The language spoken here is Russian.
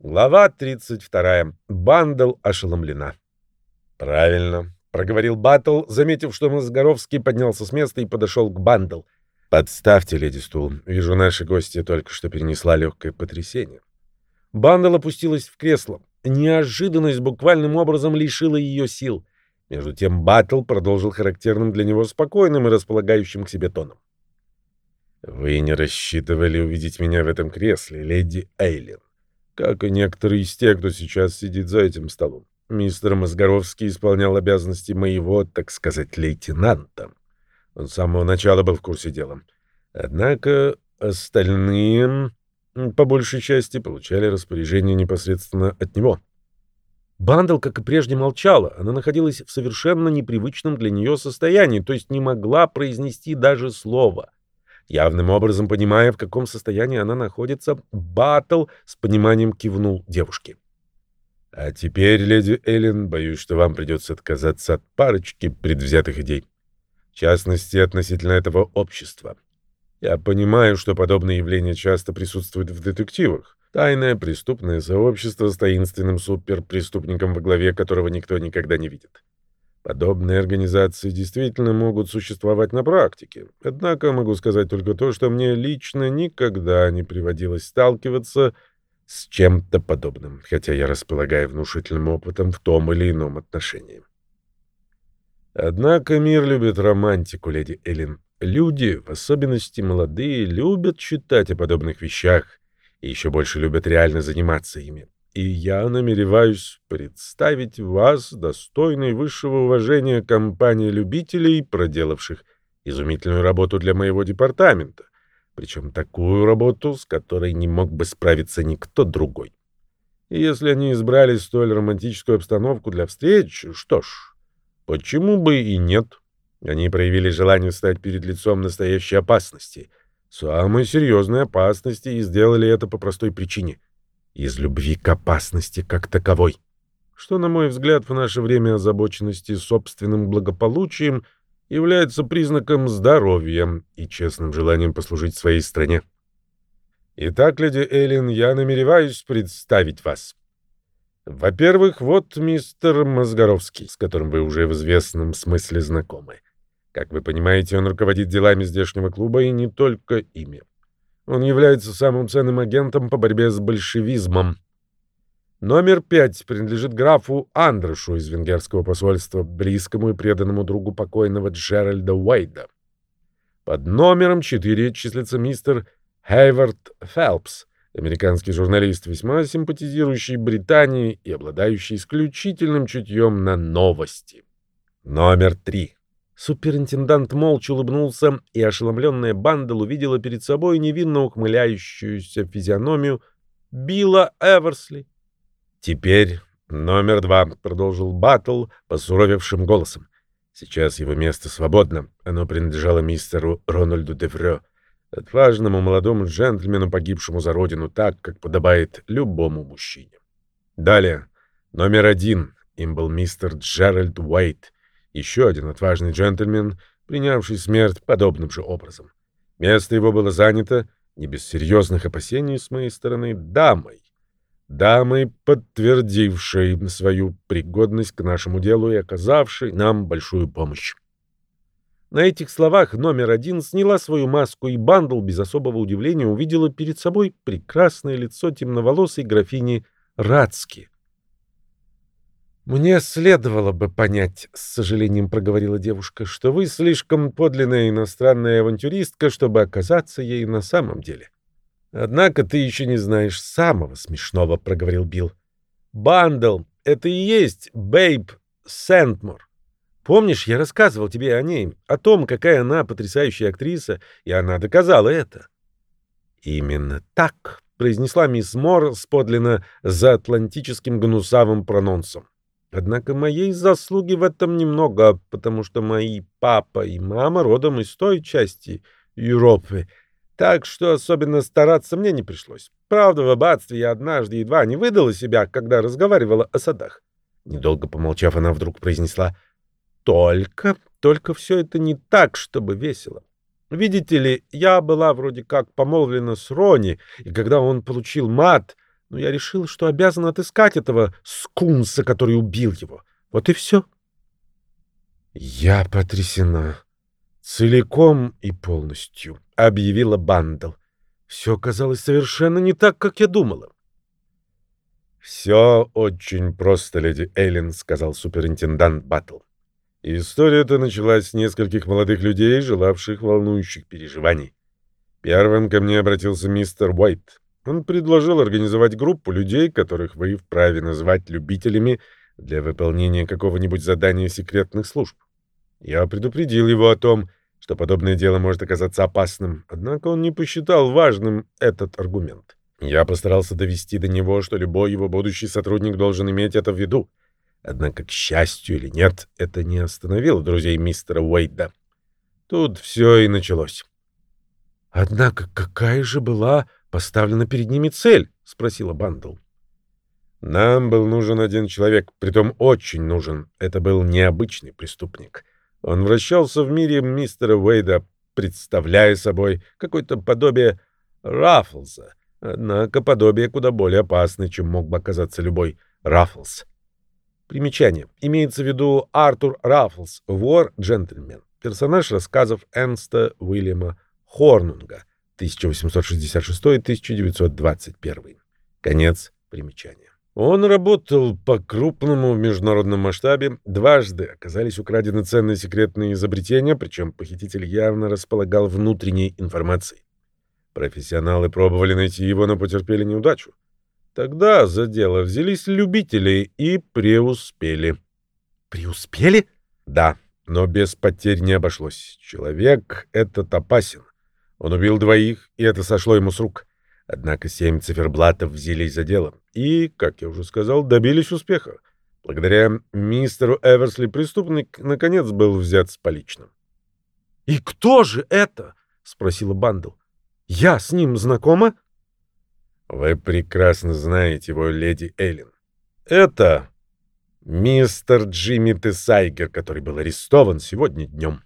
Глава 32. Бандл ошеломлена. «Правильно», — проговорил Баттл, заметив, что Мосгоровский поднялся с места и подошел к Бандл. «Подставьте, леди стул. Вижу, наша гостья только что перенесла легкое потрясение». Бандл опустилась в кресло. Неожиданность буквальным образом лишила ее сил. Между тем Баттл продолжил характерным для него спокойным и располагающим к себе тоном. «Вы не рассчитывали увидеть меня в этом кресле, леди Эйлин как и некоторые из тех, кто сейчас сидит за этим столом. Мистер Мозгоровский исполнял обязанности моего, так сказать, лейтенанта. Он с самого начала был в курсе дела. Однако остальные, по большей части, получали распоряжение непосредственно от него. Бандл, как и прежде, молчала. Она находилась в совершенно непривычном для нее состоянии, то есть не могла произнести даже слова. Явным образом понимая, в каком состоянии она находится, Баттл с пониманием кивнул девушке. «А теперь, леди Эллен, боюсь, что вам придется отказаться от парочки предвзятых идей. В частности, относительно этого общества. Я понимаю, что подобные явления часто присутствуют в детективах. Тайное преступное сообщество с таинственным суперпреступником во главе которого никто никогда не видит. Подобные организации действительно могут существовать на практике. Однако могу сказать только то, что мне лично никогда не приводилось сталкиваться с чем-то подобным, хотя я располагаю внушительным опытом в том или ином отношении. Однако мир любит романтику, леди Эллен. Люди, в особенности молодые, любят читать о подобных вещах и еще больше любят реально заниматься ими и я намереваюсь представить вас достойной высшего уважения компании любителей, проделавших изумительную работу для моего департамента, причем такую работу, с которой не мог бы справиться никто другой. И если они избрали столь романтическую обстановку для встреч, что ж, почему бы и нет? Они проявили желание стать перед лицом настоящей опасности, самой серьезной опасности, и сделали это по простой причине — из любви к опасности как таковой, что, на мой взгляд, в наше время озабоченности собственным благополучием является признаком здоровья и честным желанием послужить своей стране. Итак, леди Эллен, я намереваюсь представить вас. Во-первых, вот мистер Мозгоровский, с которым вы уже в известном смысле знакомы. Как вы понимаете, он руководит делами здешнего клуба и не только ими. Он является самым ценным агентом по борьбе с большевизмом. Номер пять принадлежит графу Андрошу из венгерского посольства, близкому и преданному другу покойного Джеральда Уэйда. Под номером четыре числится мистер Хейвард Фелпс, американский журналист, весьма симпатизирующий Британии и обладающий исключительным чутьем на новости. Номер три Суперинтендант молча улыбнулся, и ошеломленная Бандл увидела перед собой невинно ухмыляющуюся физиономию Билла Эверсли. «Теперь номер два», — продолжил Баттл посуровевшим голосом. «Сейчас его место свободно. Оно принадлежало мистеру Рональду Деврё, отважному молодому джентльмену, погибшему за родину так, как подобает любому мужчине. Далее, номер один. Им был мистер Джеральд Уайт» еще один отважный джентльмен, принявший смерть подобным же образом. Место его было занято, не без серьезных опасений с моей стороны, дамой. Дамой, подтвердившей свою пригодность к нашему делу и оказавшей нам большую помощь. На этих словах номер один сняла свою маску, и Бандл без особого удивления увидела перед собой прекрасное лицо темноволосой графини Рацки, «Мне следовало бы понять, — с сожалением проговорила девушка, — что вы слишком подлинная иностранная авантюристка, чтобы оказаться ей на самом деле. Однако ты еще не знаешь самого смешного, — проговорил Билл. Бандл — это и есть Бейб Сентмор. Помнишь, я рассказывал тебе о ней, о том, какая она потрясающая актриса, и она доказала это?» «Именно так», — произнесла мисс Мор с подлинно заатлантическим гнусавым прононсом. Однако моей заслуги в этом немного, потому что мои папа и мама родом из той части Европы, так что особенно стараться мне не пришлось. Правда, в аббатстве я однажды едва не выдала себя, когда разговаривала о садах. Недолго помолчав, она вдруг произнесла «Только, только все это не так, чтобы весело. Видите ли, я была вроде как помолвлена с Рони, и когда он получил мат, но я решил, что обязан отыскать этого скунса, который убил его. Вот и все. Я потрясена. Целиком и полностью, — объявила Бандл. Все казалось совершенно не так, как я думала. «Все очень просто, леди Эйлин», — сказал суперинтендант Баттл. История эта началась с нескольких молодых людей, желавших волнующих переживаний. Первым ко мне обратился мистер Уайт. Он предложил организовать группу людей, которых вы вправе назвать любителями для выполнения какого-нибудь задания секретных служб. Я предупредил его о том, что подобное дело может оказаться опасным, однако он не посчитал важным этот аргумент. Я постарался довести до него, что любой его будущий сотрудник должен иметь это в виду. Однако, к счастью или нет, это не остановило друзей мистера Уэйда. Тут все и началось. «Однако какая же была поставлена перед ними цель?» — спросила Бандл. «Нам был нужен один человек, притом очень нужен. Это был необычный преступник. Он вращался в мире мистера Уэйда, представляя собой какое-то подобие Раффлза, однако подобие куда более опасное, чем мог бы оказаться любой Раффлз. Примечание. Имеется в виду Артур Раффлс, вор-джентльмен. Персонаж рассказов Энста Уильяма Хорнунга, 1866-1921. Конец примечания. Он работал по-крупному в международном масштабе. Дважды оказались украдены ценные секретные изобретения, причем похититель явно располагал внутренней информацией. Профессионалы пробовали найти его, но потерпели неудачу. Тогда за дело взялись любители и преуспели. Преуспели? Да, но без потерь не обошлось. Человек этот опасен. Он убил двоих, и это сошло ему с рук. Однако семь циферблатов взялись за дело и, как я уже сказал, добились успеха. Благодаря мистеру Эверсли преступник наконец был взят с поличным. «И кто же это?» — спросила Бандл. «Я с ним знакома?» Вы прекрасно знаете его, леди Эллен. Это мистер Джимми Тесайгер, который был арестован сегодня днем.